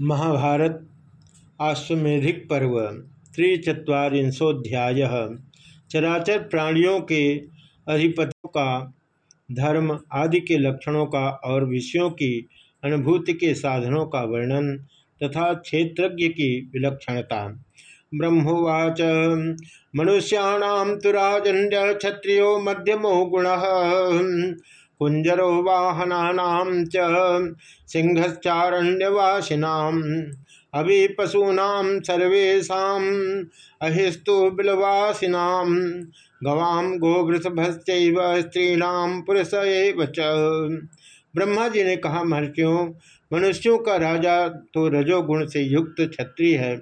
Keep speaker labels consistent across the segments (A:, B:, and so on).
A: महाभारत आश्वेधिक पर्व त्रिचत्वारिंशोध्याय चराचर प्राणियों के अधिपतियों का, धर्म आदि के लक्षणों का और विषयों की अनुभूति के साधनों का वर्णन तथा क्षेत्रज्ञ की विलक्षणता। ब्रह्मोवाच, मनुष्याण तो राजन्य क्षत्रियो मध्यमो गुण। कुंजरो वाहना सिंहश्चारण्यवासिनाम। अभी पशूना सर्वेशा अहिस्तु बिलवासिनाम। गवाम गोवृषभश्च स्त्रीणाम पुरुष ब्रह्मा जी ने कहा, महर्षियों, मनुष्यों का राजा तो रजोगुण से युक्त क्षत्रिय है।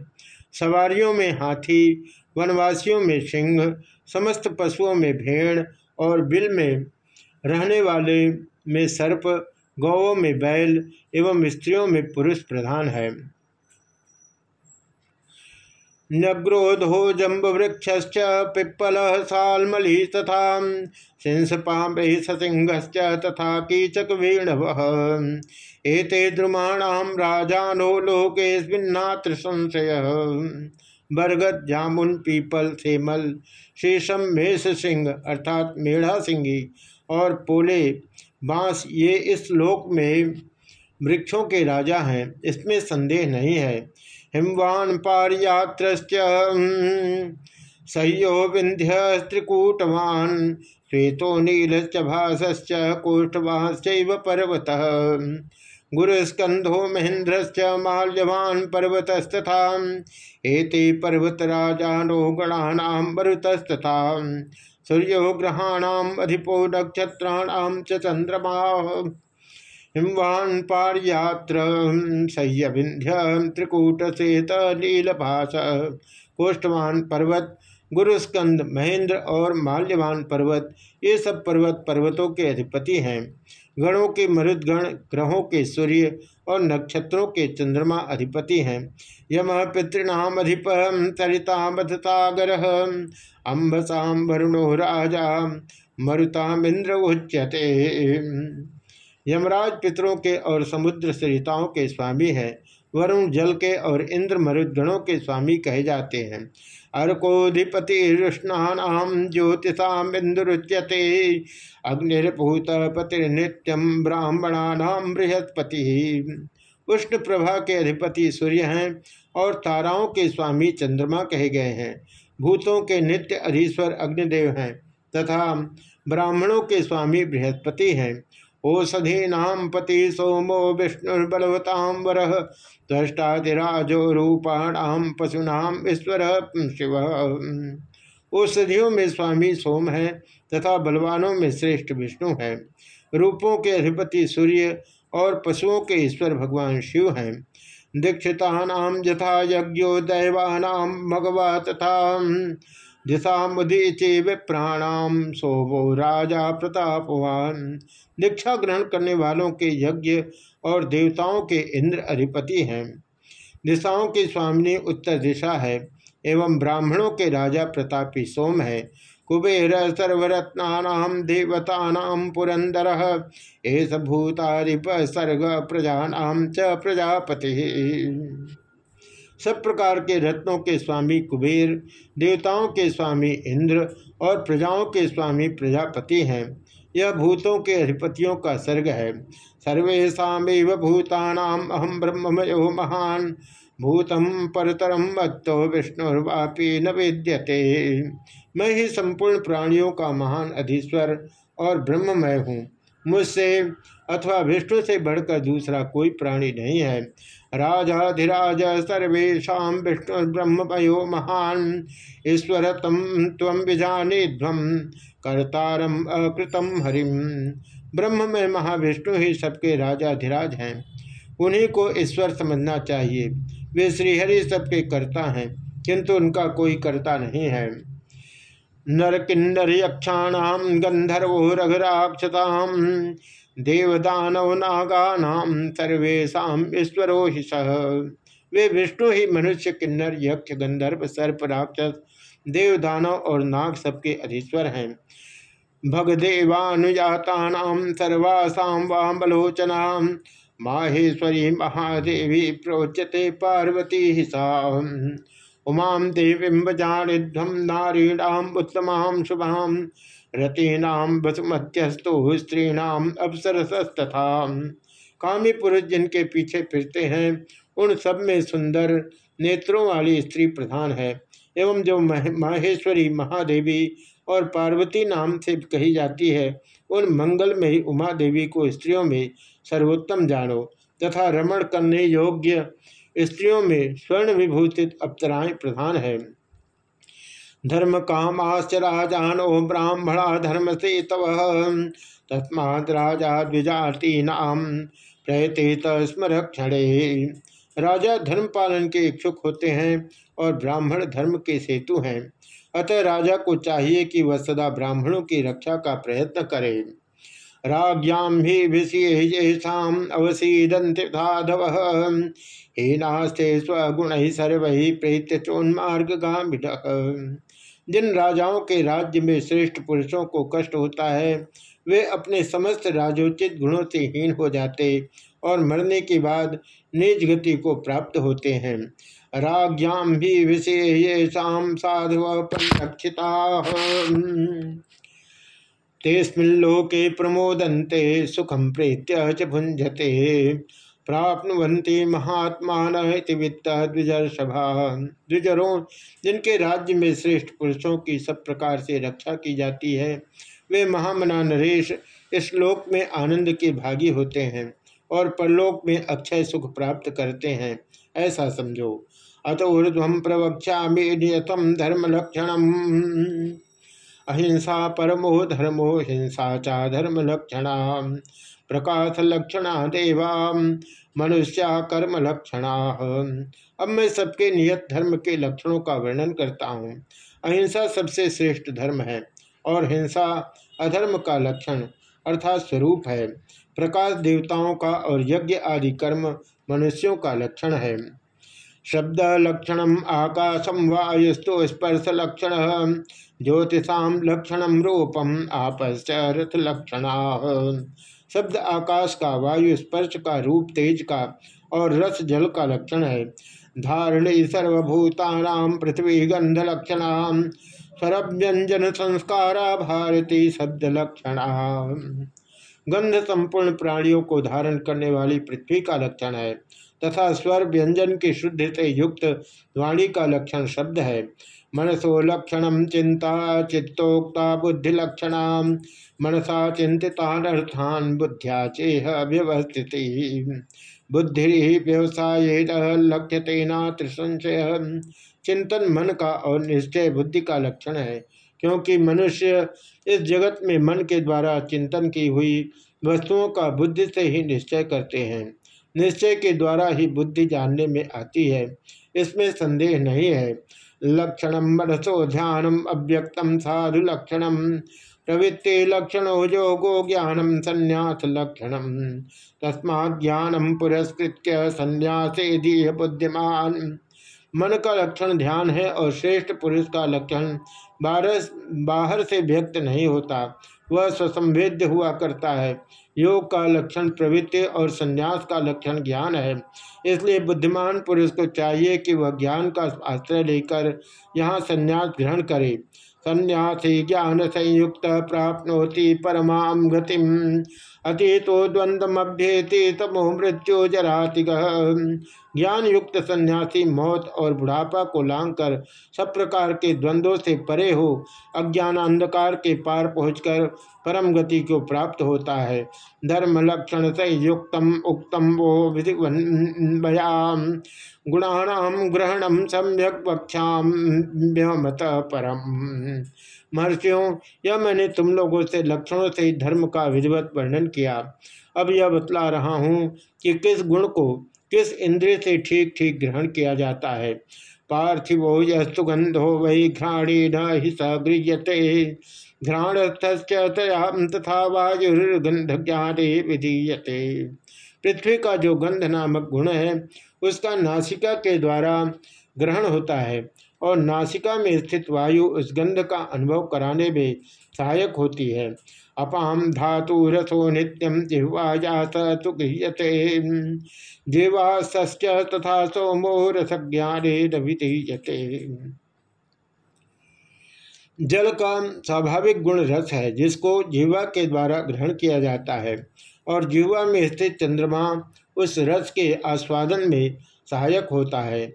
A: सवारियों में हाथी, वनवासियों में सिंह, समस्त पशुओं में भेड़ और बिल में रहने वाले में सर्प गौों में बैल एवं स्त्रियों में पुरुष प्रधान है। न्यग्रोधो जम्ब वृक्ष पिप्पल सालमलि तथा सिंसपाम्बि ससिंहश्च तथा कीचक वेणव एते द्रुमाणाम राजानो लोकेस्मिन्नात्र संशय। बरगद, जामुन, पीपल, सेमल शीशम मेष सिंह अर्थात मेढ़ा सिंही और पोले बाँस, ये इस लोक में वृक्षों के राजा हैं। इसमें संदेह नहीं है। हिमवान पारियात्र सह्यो विंध्य त्रिकूटवान श्वेतो नील भाष्च कोष्ठवाश्चैव पर्वत। गुरुस्कंधो महेंद्र माल्यवान पर्वतस्तथा। एते पर्वतराजानो गणानाम मरुतस्तथा सूर्यो ग्रहाणाम अधिपो नक्षत्राणाम च चंद्रमा हिमवान पारियात्र सह्य विंध्य त्रिकूट सेत नीलभाष कोष्ठवान पर्वत गुरुस्कंद महेंद्र और माल्यवान पर्वत, ये सब पर्वत पर्वतों के अधिपति हैं। गणों के मरुदगण ग्रहों के सूर्य और नक्षत्रों के चंद्रमा अधिपति हैं। यम पितृणाम अधिप सरितामथतागर अम्बसाम वरुणो राजा मरुतामिंद्र उच्यते। यमराज पितरों के और समुद्र सरिताओं के स्वामी हैं। वरुण जल के और इंद्र मरुदगणों के स्वामी कहे जाते हैं। अर्कोधिपति रुष्णानाम ज्योतिषाम इंद्रुच्यते अग्निर्भूत पतिर्नित्यम ब्राह्मणानाम बृहस्पति। उष्ण प्रभा के अधिपति सूर्य हैं और ताराओं के स्वामी चंद्रमा कहे गए हैं। भूतों के नित्य अधीश्वर अग्निदेव हैं तथा ब्राह्मणों के स्वामी बृहस्पति हैं। ओषधीनाम पति सोमो विष्णुर्बलवताम वर त्वष्टाधिराजो रूपाणाम पशुनाम ईश्वर, शिव। औषधियों में स्वामी सोम है तथा बलवानों में श्रेष्ठ विष्णु है। रूपों के अधिपति सूर्य और पशुओं के ईश्वर भगवान शिव हैं। दीक्षिता यथा यज्ञो दैवानाम भगवा तथा दिशा मुदीचे विप्राणाम सोवो राजा प्रतापवान दीक्षा ग्रहण करने वालों के यज्ञ और देवताओं के इंद्र अधिपति हैं। दिशाओं की स्वामिनी उत्तर दिशा है, एवं ब्राह्मणों के राजा प्रतापी सोम है। कुबेर सर्वरत्ना देवता पुरंदर एस भूताधिप सर्ग प्रजा च प्रजापति। सब प्रकार के रत्नों के स्वामी कुबेर, देवताओं के स्वामी इंद्र और प्रजाओं के स्वामी प्रजापति हैं। यह भूतों के अधिपतियों का सर्ग है। सर्वेशाव भूतानाम अहम ब्रह्मयो महान। भूतम परतरम मत्तो विष्णुर्वापी न वेद्यते। मैं ही संपूर्ण प्राणियों का महान अधीश्वर और ब्रह्ममय हूँ। मुझसे अथवा विष्णु से बढ़कर दूसरा कोई प्राणी नहीं है। राजाधिराज सर्वेशा विष्णु ब्रह्मयो महान। ईश्वर तम तम विजाने ध्वम कर्तारम अकृतम हरिम ब्रह्म में महाविष्णु ही सबके राजाधिराज हैं। उन्हीं को ईश्वर समझना चाहिए। वे श्रीहरि सबके कर्ता हैं, किंतु उनका कोई कर्ता नहीं है। नर किन्नर यक्षाणाम गंधर्वो रघुराक्षताम देवदानव नागानाम सर्वेशा ईश्वरो सह वे विष्णु ही मनुष्य, किन्नर, यक्ष गंधर्व सर्प, राक्षस, देवदानव और नाग सबके अधीश्वर हैं। भगदेवानुजाता सर्वासा वामलोचना, माहेश्वरी महादेवी प्रोच्यते पार्वती सा उमा देवी बजानिध्वम नारीणाम उत्तमां शुभाम रतीनाम वसुमत्यस्तु स्त्रीणाम अवसरसस्तथा कामी पुरुष जिनके पीछे फिरते हैं, उन सब में सुंदर नेत्रों वाली स्त्री प्रधान है, एवं जो माहेश्वरी, महादेवी और पार्वती नाम से कही जाती है, उन मंगल में ही उमा देवी को स्त्रियों में सर्वोत्तम जानो, तथा रमण करने योग्य स्त्रियों में स्वर्ण विभूषित अप्सराएँ प्रधान है। धर्म काम राजानो ब्राह्मणा धर्म से तव तस्मा राजा द्विजाति नाम प्रयते स्मरक्षणे। राजा धर्म पालन के इच्छुक होते हैं और ब्राह्मण धर्म के सेतु हैं। अतः राजा को चाहिए कि वह सदा ब्राह्मणों की रक्षा का प्रयत्न करे। राज्ञाम भी विषयेषाम अवसीदंतिधाधव हीनास्ते स्वगुण ही सर्व ही प्रेत्य चोन्मार्ग जिन राजाओं के राज्य में श्रेष्ठ पुरुषों को कष्ट होता है, वे अपने समस्त राजोचित गुणों से हीन हो जाते और मरने के बाद निज गति को प्राप्त होते हैं। राज्ञाम भी विषेषाम साधु परिरक्षिता तेस्मिल्लोके प्रमोदन्ते सुखम प्रेत्य च भुंजते प्राप्नुवंती महात्मान वित्त द्विजर्षभा द्विजरों, जिनके राज्य में श्रेष्ठ पुरुषों की सब प्रकार से रक्षा की जाती है, वे महामना नरेश इस लोक में आनंद के भागी होते हैं और परलोक में अक्षय सुख प्राप्त करते हैं, ऐसा समझो। अत ऊर्ध्व प्रवक्षा धर्म लक्षण अहिंसा परमो धर्मो हिंसा चा धर्म लक्षण प्रकाश लक्षणा देवा मनुष्या कर्म लक्षणा अब मैं सबके नियत धर्म के लक्षणों का वर्णन करता हूँ। अहिंसा सबसे श्रेष्ठ धर्म है और हिंसा अधर्म का लक्षण अर्थात स्वरूप है। प्रकाश देवताओं का और यज्ञ आदि कर्म मनुष्यों का लक्षण है। शब्द लक्षण आकाशम वायुस्तु स्पर्श लक्षण ज्योतिषा लक्षण रूपम आपश्च रथ लक्षण शब्द आकाश का, वायु स्पर्श का, रूप तेज का और रस जल का लक्षण है। धारणी सर्वभूतानाम पृथ्वी गंध लक्षण स्वरव्यंजन संस्कारा भारती शब्द लक्षण। गंध संपूर्ण प्राणियों को धारण करने वाली पृथ्वी का लक्षण है। तथा स्वर व्यंजन की शुद्ध से युक्त वाणी का लक्षण शब्द है। मनसो लक्षण चिंता चित्तोक्ता बुद्धि लक्षण मनसा चिंतितानर्थान बुद्ध्या चेह व्यवस्थित। बुद्धि व्यवसाय लक्ष्यते न त्रिसंशय चिंतन मन का और निश्चय बुद्धि का लक्षण है, क्योंकि मनुष्य इस जगत में मन के द्वारा चिंतन की हुई वस्तुओं का बुद्धि से ही निश्चय करते हैं। निश्चय के द्वारा ही बुद्धि जानने में आती है। इसमें संदेह नहीं है। लक्षण मनसो ध्यानम अव्यक्तम साधु लक्षणम। प्रवृत्ति लक्षण योगो ज्ञानम संन्यास लक्षणम। तस्मा ज्ञानम पुरस्कृत संन्यास बुद्धिमान। मन का लक्षण ध्यान है और श्रेष्ठ पुरुष का लक्षण बाहर से व्यक्त नहीं होता। वह स्वसंवेद्य हुआ करता है। योग का लक्षण प्रवृत्ति और संन्यास का लक्षण ज्ञान है। इसलिए बुद्धिमान पुरुष को चाहिए कि वह ज्ञान का आश्रय लेकर यहाँ संन्यास ग्रहण करे। संन्यासी ज्ञान संयुक्त प्राप्त होती परमा गति अतीतो द्वंद्वभ्येति तमो मृत्यु जराति ज्ञान युक्त सन्यासी मौत और बुढ़ापा को लांघकर सब प्रकार के द्वंद्वों से परे हो अज्ञान अंधकार के पार पहुंचकर परम गति को प्राप्त होता है। धर्म लक्षण से युक्तम उक्तम वो विधिवयाम गुणाणाम ग्रहणम सम्यक वक्षाम परम। महर्षियों यह मैंने तुम लोगों से लक्षणों से धर्म का विधिवत वर्णन किया। अब यह बतला रहा हूँ कि किस गुण को किस इंद्रिय से ठीक ठीक ग्रहण किया जाता है। पार्थिवो यस्तुगंधो वही घ्राणी न ही सगृह्यते। घ्राणस्थम तथा वायुर्गंध ज्ञाने विधीयते। पृथ्वी का जो गंध नामक गुण है, उसका नासिका के द्वारा ग्रहण होता है। और नासिका में स्थित वायु उस गंध का अनुभव कराने में सहायक होती है। अपाम धातु रथो नित्यम जिह्वाजा तो गृह्यते। जिह्वाश्च तथा सोमो रसज्ञाने नभिधीयते जल का स्वाभाविक गुण रस है, जिसको जीवा के द्वारा ग्रहण किया जाता है। और जीवा में स्थित चंद्रमा उस रस के आस्वादन में सहायक होता है।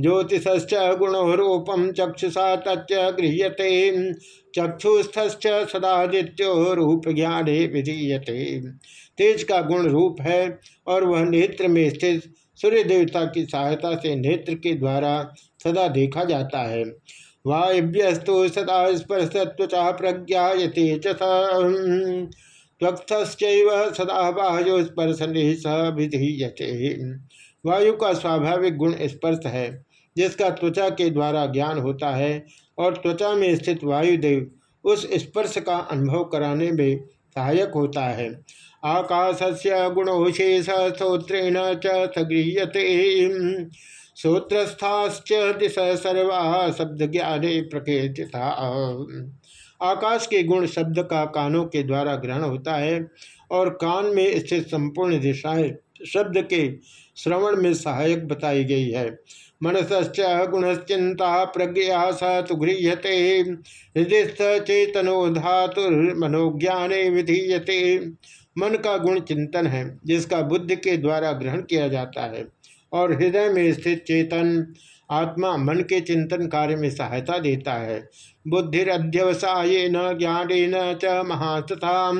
A: ज्योतिष गुणरूपम चक्षुषा तच्च गृह्यते। चक्षुस्थ सदादित्यो रूप ज्ञान विधीयते। तेज का गुण रूप है और वह नेत्र में स्थित सूर्य देवता की सहायता से नेत्र के द्वारा सदा देखा जाता है। वायव्यस्तु सदा स्पर्शत्वचा प्रज्ञाते त्वक्तश्चैव सदा वायु स्पर्शन स विधीयते। वायु का स्वाभाविक गुण स्पर्श है, जिसका त्वचा के द्वारा ज्ञान होता है और त्वचा में स्थित वायुदेव उस स्पर्श का अनुभव कराने में सहायक होता है। आकाश से गुणोशेष स्त्रोत्रेण च सगृह्यते। श्रोत्रस्थाश्च दिश सर्वा शब्द ज्ञाने प्रकृतिता आकाश के गुण शब्द का कानों के द्वारा ग्रहण होता है और कान में स्थित संपूर्ण दिशाएँ शब्द के श्रवण में सहायक बताई गई है। मनसश्च गुणश्चिंता प्रज्ञा स तो गृह्यते हृदय चेतनो धातुर्मनोज्ञाने विधीयते। मन का गुण चिंतन है, जिसका बुद्धि के द्वारा ग्रहण किया जाता है। और हृदय में स्थित चेतन आत्मा मन के चिंतन कार्य में सहायता देता है। बुद्धिरध्यवसाय न ज्ञान च महातथा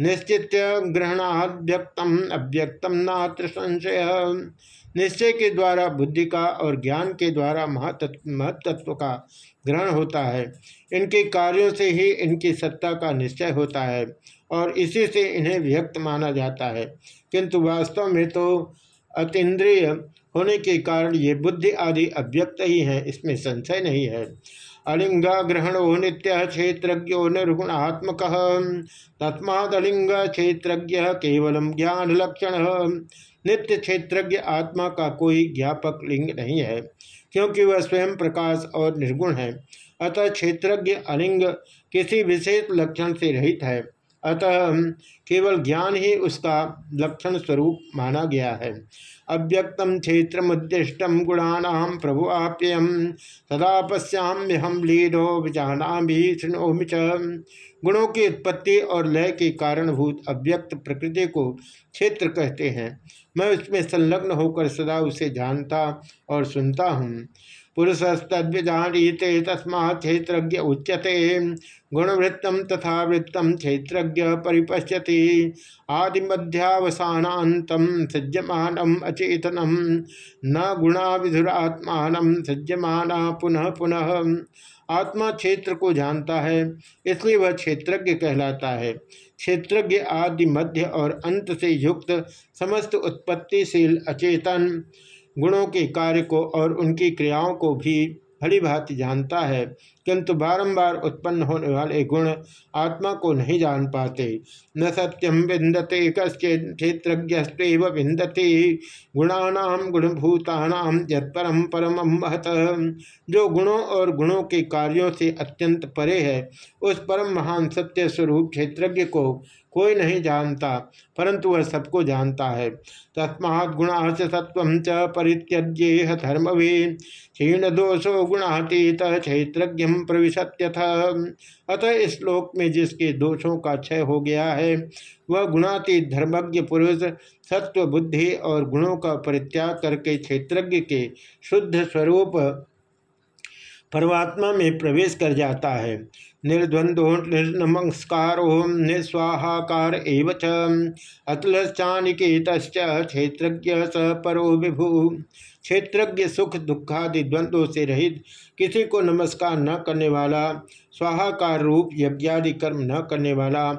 A: निश्चित ग्रहणाद्यक्तम, अव्यक्तम नात्र संशय। निश्चय के द्वारा बुद्धि का और ज्ञान के द्वारा महत्त्व का ग्रहण होता है। इनके कार्यों से ही इनकी सत्ता का निश्चय होता है और इसी से इन्हें व्यक्त माना जाता है। किंतु वास्तव में तो अतीन्द्रिय होने के कारण ये बुद्धि आदि अव्यक्त ही है, इसमें संशय नहीं है। अलिंग ग्रहण ग्रहणो नित्य क्षेत्रज्ञो निर्गुणात्मक तस्मादलिंग क्षेत्रज्ञ केवलम ज्ञान लक्षण नित्य क्षेत्रज्ञ आत्मा का कोई ज्ञापक लिंग नहीं है, क्योंकि वह स्वयं प्रकाश और निर्गुण है। अतः क्षेत्रज्ञ अलिंग किसी विशेष लक्षण से रहित है। अतः केवल ज्ञान ही उसका लक्षण स्वरूप माना गया है। अव्यक्तम क्षेत्र मुदिष्ट गुणानाम प्रभु आप्ययम सदा पश्याम्य हम लीनो भी शृणोमि गुणों की उत्पत्ति और लय के कारणभूत अव्यक्त प्रकृति को क्षेत्र कहते हैं। मैं उसमें संलग्न होकर सदा उसे जानता और सुनता हूँ। पुरुषस्तद्विजानीते तस्मा क्षेत्रज्ञ उच्यते। गुणवृत्तम तथा वृत्तम क्षेत्रज्ञ परिपश्यति। आदिमध्यावसानातम सज्जमान अचेतनम न गुणा विधुरात्मा सज्जमाना पुनः पुनः। आत्मा क्षेत्र को जानता है, इसलिए वह क्षेत्रज्ञ कहलाता है। क्षेत्रज्ञ आदि मध्य और अंत से युक्त समस्त उत्पत्तिशील अचेतन। गुणों के कार्य को और उनकी क्रियाओं को भी भली भांति जानता है। किंतु बारंबार उत्पन्न होने वाले गुण आत्मा को नहीं जान पाते। न सत्यम विंदते क्षेत्रज्ञस्व विंदते। गुणानाम गुणभूतानाम यत्परम परम महत। जो गुणों और गुणों के कार्यों से अत्यंत परे है, उस परम महान सत्य स्वरूप क्षेत्रज्ञ को कोई नहीं जानता, परंतु वह सबको जानता है। तस्मात् गुणा सत्व च परित्यज्येह धर्मवे। क्षीण दोषो गुणातीत क्षेत्रज्ञ प्रविशत्यथ अतः इस श्लोक में जिसके दोषों का क्षय हो गया है, वह गुणातीत धर्मज्ञ पुरुष, सत्व बुद्धि और गुणों का परित्याग करके क्षेत्रज्ञ के शुद्ध स्वरूप परमात्मा में प्रवेश कर जाता है। निर्द्वंदो निर्नमस्कारो निस्वाहाकार एवं अतलश्चानिकेत क्षेत्रज्ञ स परो विभु। क्षेत्रज्ञ सुख दुखादि द्वंद्वों से रहित किसी को नमस्कार न करने वाला, स्वाहाकार रूप यज्ञादि कर्म न करने वाला,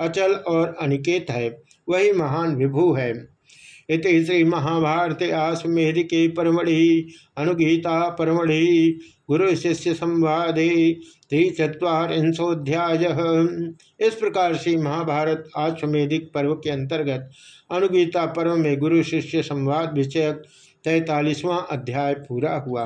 A: अचल और अनिकेत है, वही महान विभु है। इति श्री महाभारत आश्वेधि के परमढ़ि, अनुगीता परमढ़ि, गुरु शिष्य संवादे त्रिचत्वारिंशोध्याय इस प्रकार से महाभारत आश्वेधिक पर्व के अंतर्गत अनुगीता पर्व में गुरु शिष्य संवाद विषयक तैतालीसवां अध्याय पूरा हुआ।